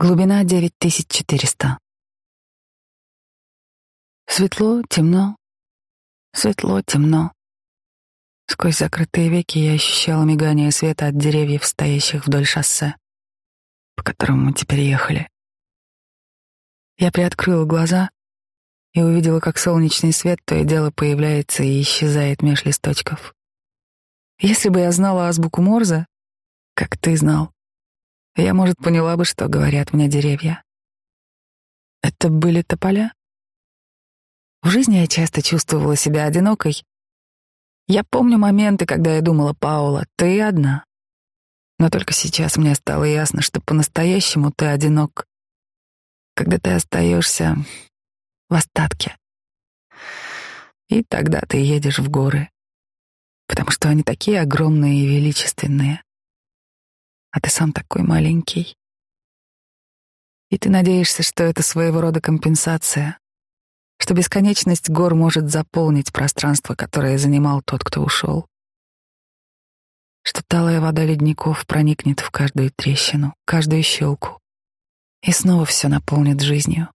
Глубина 9400. Светло, темно. Светло, темно. Сквозь закрытые веки я ощущала мигание света от деревьев, стоящих вдоль шоссе, по которому мы теперь ехали. Я приоткрыла глаза и увидела, как солнечный свет то и дело появляется и исчезает меж листочков. Если бы я знала азбуку Морзе, как ты знал, я, может, поняла бы, что говорят мне деревья. Это были тополя? В жизни я часто чувствовала себя одинокой. Я помню моменты, когда я думала, Паула, ты одна. Но только сейчас мне стало ясно, что по-настоящему ты одинок, когда ты остаешься в остатке. И тогда ты едешь в горы, потому что они такие огромные и величественные а ты сам такой маленький. И ты надеешься, что это своего рода компенсация, что бесконечность гор может заполнить пространство, которое занимал тот, кто ушел, что талая вода ледников проникнет в каждую трещину, каждую щелку, и снова все наполнит жизнью.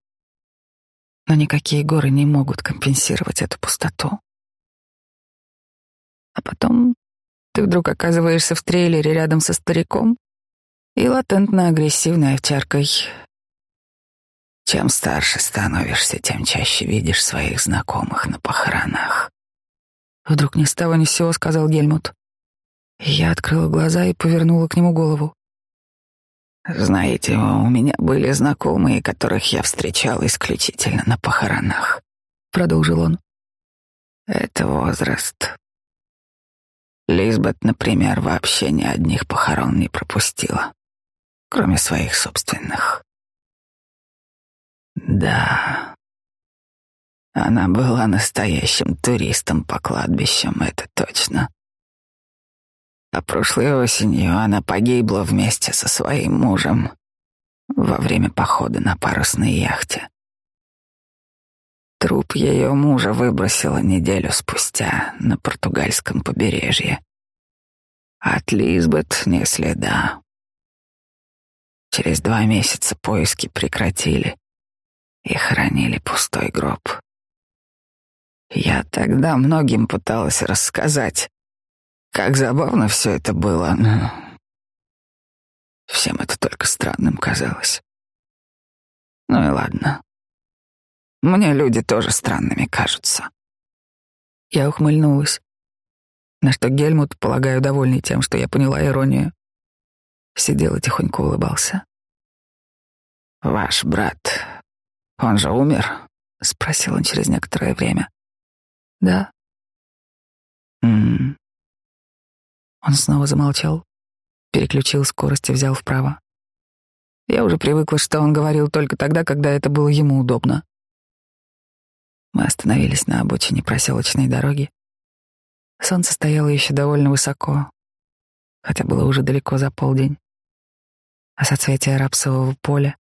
Но никакие горы не могут компенсировать эту пустоту. А потом ты вдруг оказываешься в трейлере рядом со стариком, и латентно-агрессивной овчаркой. Чем старше становишься, тем чаще видишь своих знакомых на похоронах. Вдруг ни с того ни с сего сказал Гельмут. Я открыла глаза и повернула к нему голову. Знаете, у меня были знакомые, которых я встречал исключительно на похоронах, продолжил он. Это возраст. Лизбет, например, вообще ни одних похорон не пропустила кроме своих собственных. Да, она была настоящим туристом по кладбищам, это точно. А прошлой осенью она погибла вместе со своим мужем во время похода на парусной яхте. Труп ее мужа выбросила неделю спустя на португальском побережье. От Лизбет не следа. Через два месяца поиски прекратили и хранили пустой гроб. Я тогда многим пыталась рассказать, как забавно все это было, но всем это только странным казалось. Ну и ладно. Мне люди тоже странными кажутся. Я ухмыльнулась, на что Гельмут, полагаю, довольный тем, что я поняла иронию, сидел и тихонько улыбался. «Ваш брат, он же умер?» — спросил он через некоторое время. «Да». «М-м-м». Он снова замолчал, переключил скорость и взял вправо. Я уже привыкла, что он говорил только тогда, когда это было ему удобно. Мы остановились на обочине проселочной дороги. Солнце стояло еще довольно высоко, хотя было уже далеко за полдень а соцветия рапсового поля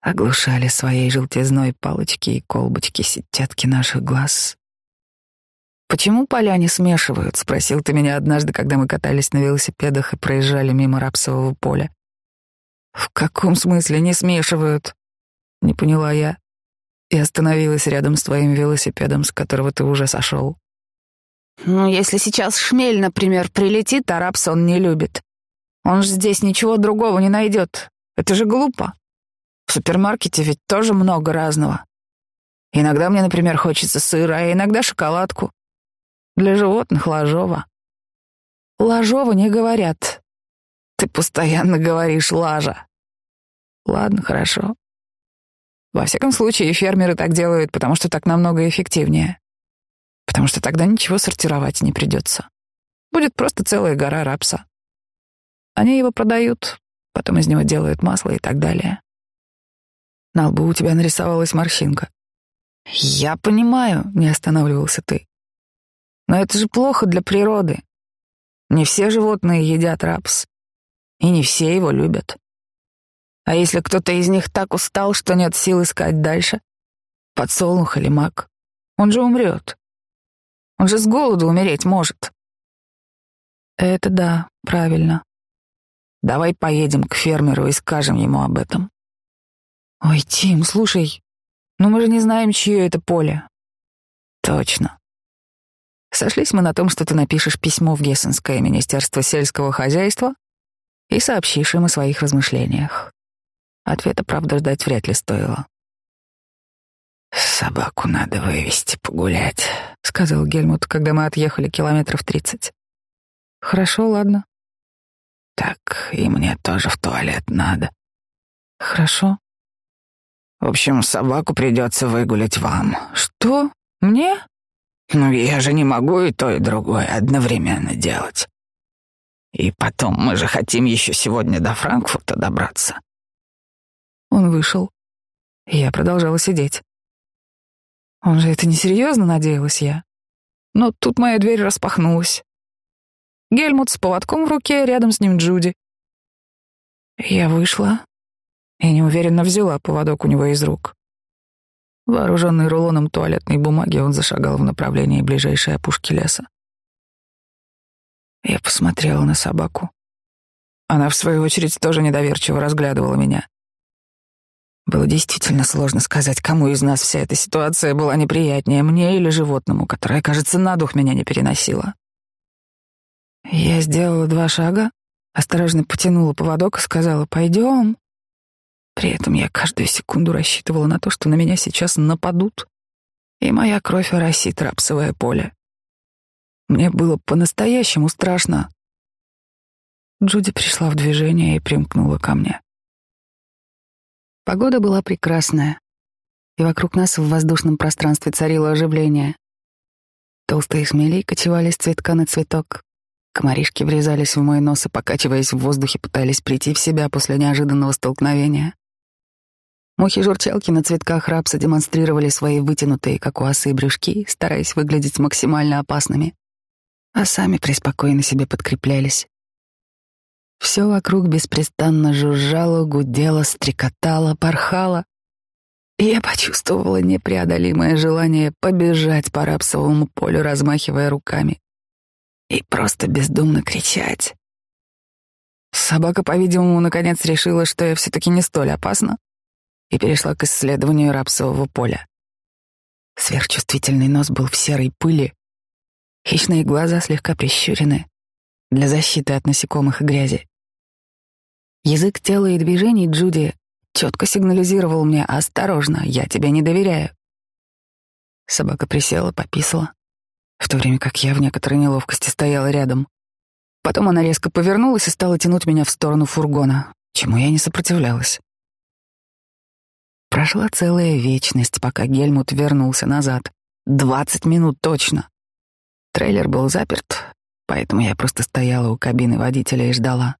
оглушали своей желтизной палочки и колбочки сетчатки наших глаз. «Почему поля не смешивают?» — спросил ты меня однажды, когда мы катались на велосипедах и проезжали мимо рапсового поля. «В каком смысле не смешивают?» — не поняла я и остановилась рядом с твоим велосипедом, с которого ты уже сошел. «Ну, если сейчас шмель, например, прилетит, а рапс он не любит. Он же здесь ничего другого не найдет. Это же глупо. В супермаркете ведь тоже много разного. Иногда мне, например, хочется сыра, а иногда шоколадку. Для животных ложова. Ложова не говорят. Ты постоянно говоришь лажа. Ладно, хорошо. Во всяком случае, фермеры так делают, потому что так намного эффективнее. Потому что тогда ничего сортировать не придется. Будет просто целая гора рапса. Они его продают, потом из него делают масло и так далее. На лбу у тебя нарисовалась морщинка. Я понимаю, не останавливался ты. Но это же плохо для природы. Не все животные едят рапс, и не все его любят. А если кто-то из них так устал, что нет сил искать дальше, подсолнух или мак, он же умрет. Он же с голоду умереть может. Это да, правильно. Давай поедем к фермеру и скажем ему об этом. Ой, Тим, слушай, ну мы же не знаем, чье это поле. Точно. Сошлись мы на том, что ты напишешь письмо в Гессенское министерство сельского хозяйства и сообщишь им о своих размышлениях. Ответа, правда, ждать вряд ли стоило. «Собаку надо вывести погулять», — сказал Гельмут, когда мы отъехали километров тридцать. «Хорошо, ладно». «Так, и мне тоже в туалет надо». «Хорошо». «В общем, собаку придется выгулять вам». «Что? Мне?» «Ну, я же не могу и то, и другое одновременно делать. И потом, мы же хотим еще сегодня до Франкфурта добраться». Он вышел. Я продолжала сидеть. Он же это несерьезно, надеялась я. Но тут моя дверь распахнулась. Гельмут с поводком в руке, рядом с ним Джуди. Я вышла и неуверенно взяла поводок у него из рук. Вооруженный рулоном туалетной бумаги, он зашагал в направлении ближайшей опушки леса. Я посмотрела на собаку. Она, в свою очередь, тоже недоверчиво разглядывала меня. Было действительно сложно сказать, кому из нас вся эта ситуация была неприятнее, мне или животному, которое, кажется, на дух меня не переносило. Я сделала два шага, осторожно потянула поводок и сказала «пойдем». При этом я каждую секунду рассчитывала на то, что на меня сейчас нападут, и моя кровь оросит рапсовое поле. Мне было по-настоящему страшно. Джуди пришла в движение и примкнула ко мне. Погода была прекрасная, и вокруг нас в воздушном пространстве царило оживление. Толстые смели кочевали с цветка на цветок. Комаришки врезались в мой нос и, покачиваясь в воздухе, пытались прийти в себя после неожиданного столкновения. Мухи-журчалки на цветках рапса демонстрировали свои вытянутые, как у осы, брюшки, стараясь выглядеть максимально опасными, а сами преспокойно себе подкреплялись. Все вокруг беспрестанно жужжало, гудело, стрекотало, порхало. И я почувствовала непреодолимое желание побежать по рапсовому полю, размахивая руками. И просто бездумно кричать. Собака, по-видимому, наконец решила, что я все-таки не столь опасна, и перешла к исследованию рапсового поля. Сверхчувствительный нос был в серой пыли, хищные глаза слегка прищурены для защиты от насекомых и грязи. Язык тела и движений Джуди четко сигнализировал мне «Осторожно, я тебе не доверяю». Собака присела, пописала, в то время как я в некоторой неловкости стояла рядом. Потом она резко повернулась и стала тянуть меня в сторону фургона, чему я не сопротивлялась. Прошла целая вечность, пока Гельмут вернулся назад. Двадцать минут точно. Трейлер был заперт, поэтому я просто стояла у кабины водителя и ждала.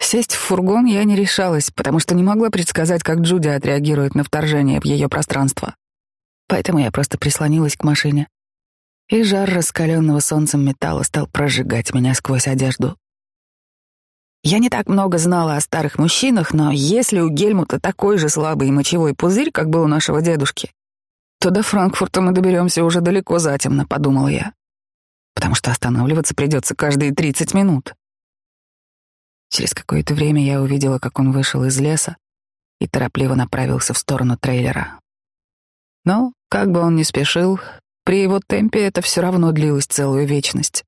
Сесть в фургон я не решалась, потому что не могла предсказать, как Джуди отреагирует на вторжение в ее пространство. Поэтому я просто прислонилась к машине. И жар раскаленного солнцем металла стал прожигать меня сквозь одежду. Я не так много знала о старых мужчинах, но если у Гельмута такой же слабый мочевой пузырь, как был у нашего дедушки, то до Франкфурта мы доберемся уже далеко затемно, подумал я. Потому что останавливаться придется каждые 30 минут. Через какое-то время я увидела, как он вышел из леса и торопливо направился в сторону трейлера. Но, как бы он ни спешил, при его темпе это все равно длилось целую вечность.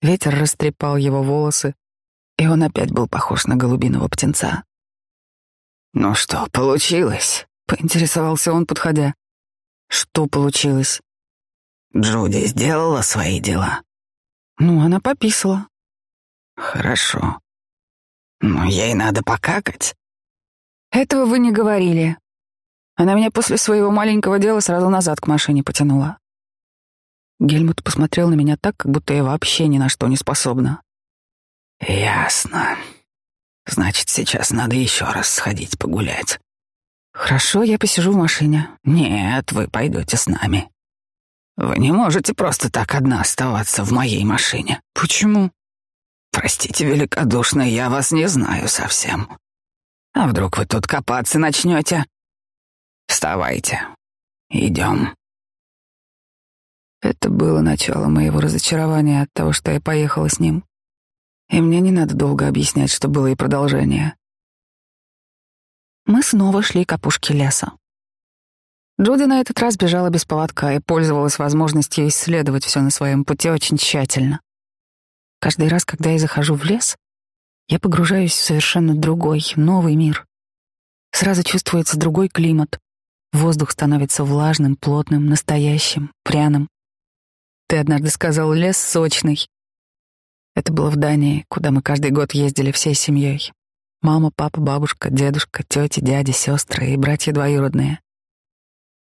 Ветер растрепал его волосы, и он опять был похож на голубиного птенца. «Ну что, получилось?» — поинтересовался он, подходя. «Что получилось?» «Джуди сделала свои дела». «Ну, она пописала. Хорошо. Но ей надо покакать. Этого вы не говорили. Она меня после своего маленького дела сразу назад к машине потянула. Гельмут посмотрел на меня так, как будто я вообще ни на что не способна. Ясно. Значит, сейчас надо еще раз сходить погулять. Хорошо, я посижу в машине. Нет, вы пойдете с нами. Вы не можете просто так одна оставаться в моей машине. Почему? Простите великодушно, я вас не знаю совсем. А вдруг вы тут копаться начнете? Вставайте. Идем. Это было начало моего разочарования от того, что я поехала с ним. И мне не надо долго объяснять, что было и продолжение. Мы снова шли к опушке леса. Джуди на этот раз бежала без поводка и пользовалась возможностью исследовать все на своем пути очень тщательно. Каждый раз, когда я захожу в лес, я погружаюсь в совершенно другой, новый мир. Сразу чувствуется другой климат. Воздух становится влажным, плотным, настоящим, пряным. Ты однажды сказал, лес сочный. Это было в Дании, куда мы каждый год ездили всей семьей. Мама, папа, бабушка, дедушка, тети, дяди, сестры и братья двоюродные.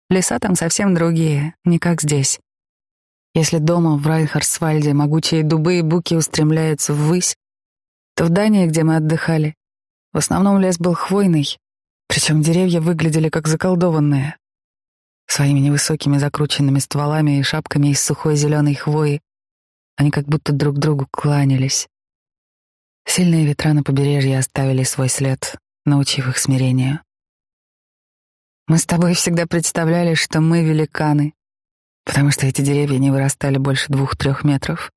Леса там совсем другие, не как здесь. Если дома в Райхарсвальде могучие дубы и буки устремляются ввысь, то в Дании, где мы отдыхали, в основном лес был хвойный, причем деревья выглядели как заколдованные. Своими невысокими закрученными стволами и шапками из сухой зеленой хвои они как будто друг другу кланялись. Сильные ветра на побережье оставили свой след, научив их смирению. Мы с тобой всегда представляли, что мы великаны, потому что эти деревья не вырастали больше двух-трех метров.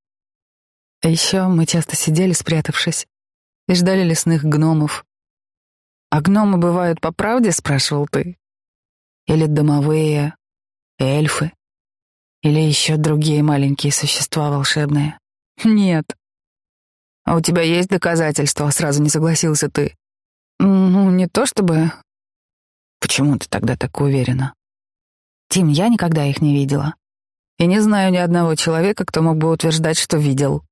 А еще мы часто сидели, спрятавшись, и ждали лесных гномов. «А гномы бывают по правде?» — спрашивал ты. «Или домовые, эльфы, или еще другие маленькие существа волшебные?» «Нет». «А у тебя есть доказательства?» — сразу не согласился ты. «Ну, не то чтобы...» «Почему ты тогда так уверена?» Тим, я никогда их не видела. И не знаю ни одного человека, кто мог бы утверждать, что видел.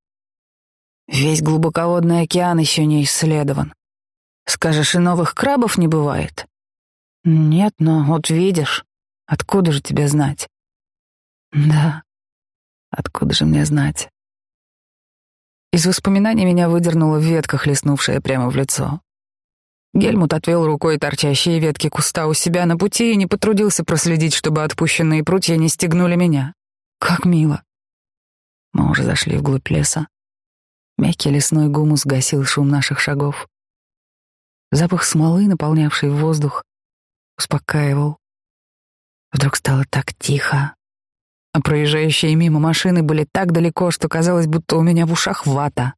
Весь глубоководный океан еще не исследован. Скажешь, и новых крабов не бывает? Нет, но вот видишь, откуда же тебе знать? Да, откуда же мне знать? Из воспоминаний меня выдернула ветка, хлестнувшая прямо в лицо. Гельмут отвел рукой торчащие ветки куста у себя на пути и не потрудился проследить, чтобы отпущенные прутья не стегнули меня. Как мило. Мы уже зашли вглубь леса. Мягкий лесной гумус гасил шум наших шагов. Запах смолы, наполнявший воздух, успокаивал. Вдруг стало так тихо, а проезжающие мимо машины были так далеко, что казалось, будто у меня в ушах вата.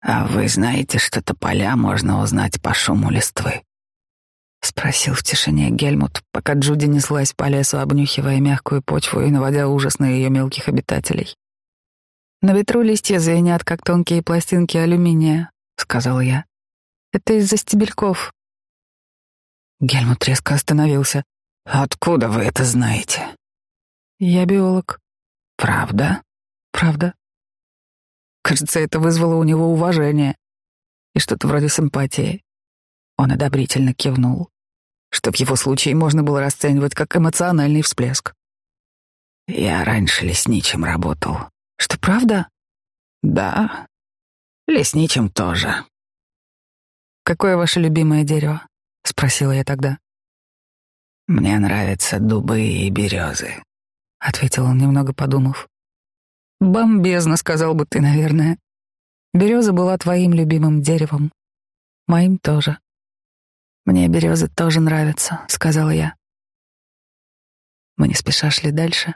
«А вы знаете, что тополя можно узнать по шуму листвы?» — спросил в тишине Гельмут, пока Джуди неслась по лесу, обнюхивая мягкую почву и наводя ужас на ее мелких обитателей. «На ветру листья звенят, как тонкие пластинки алюминия», — сказал я. «Это из-за стебельков». Гельмут резко остановился. «Откуда вы это знаете?» «Я биолог». «Правда?» «Правда». Кажется, это вызвало у него уважение и что-то вроде симпатии. Он одобрительно кивнул, что в его случае можно было расценивать как эмоциональный всплеск. «Я раньше лесничим работал». «Что, правда?» «Да, лесничим тоже». «Какое ваше любимое дерево?» — спросила я тогда. «Мне нравятся дубы и березы», — ответил он, немного подумав. «Бомбезно», — сказал бы ты, наверное. Береза была твоим любимым деревом. Моим тоже. «Мне березы тоже нравятся», — сказала я. Мы не спеша шли дальше.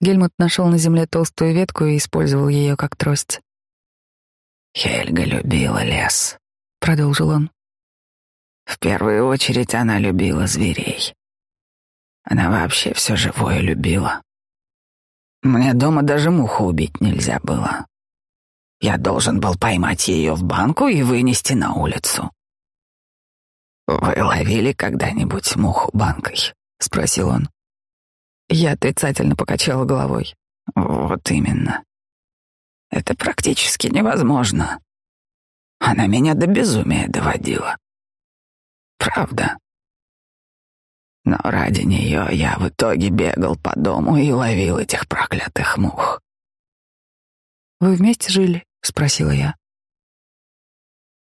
Гельмут нашел на земле толстую ветку и использовал ее как трость. «Хельга любила лес», — продолжил он. «В первую очередь она любила зверей. Она вообще все живое любила. Мне дома даже муху убить нельзя было. Я должен был поймать ее в банку и вынести на улицу. «Вы ловили когда-нибудь муху банкой?» — спросил он. Я отрицательно покачала головой. «Вот именно. Это практически невозможно. Она меня до безумия доводила. Правда. Но ради нее я в итоге бегал по дому и ловил этих проклятых мух. «Вы вместе жили?» — спросила я.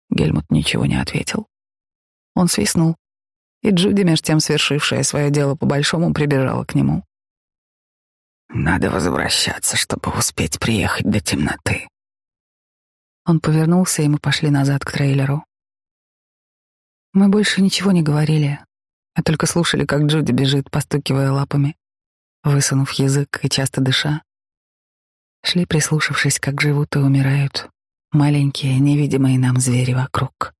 Гельмут ничего не ответил. Он свистнул, и Джуди, меж тем свершившая свое дело по-большому, прибежала к нему. «Надо возвращаться, чтобы успеть приехать до темноты». Он повернулся, и мы пошли назад к трейлеру. Мы больше ничего не говорили, а только слушали, как Джуди бежит, постукивая лапами, высунув язык и часто дыша. Шли, прислушавшись, как живут и умирают маленькие, невидимые нам звери вокруг.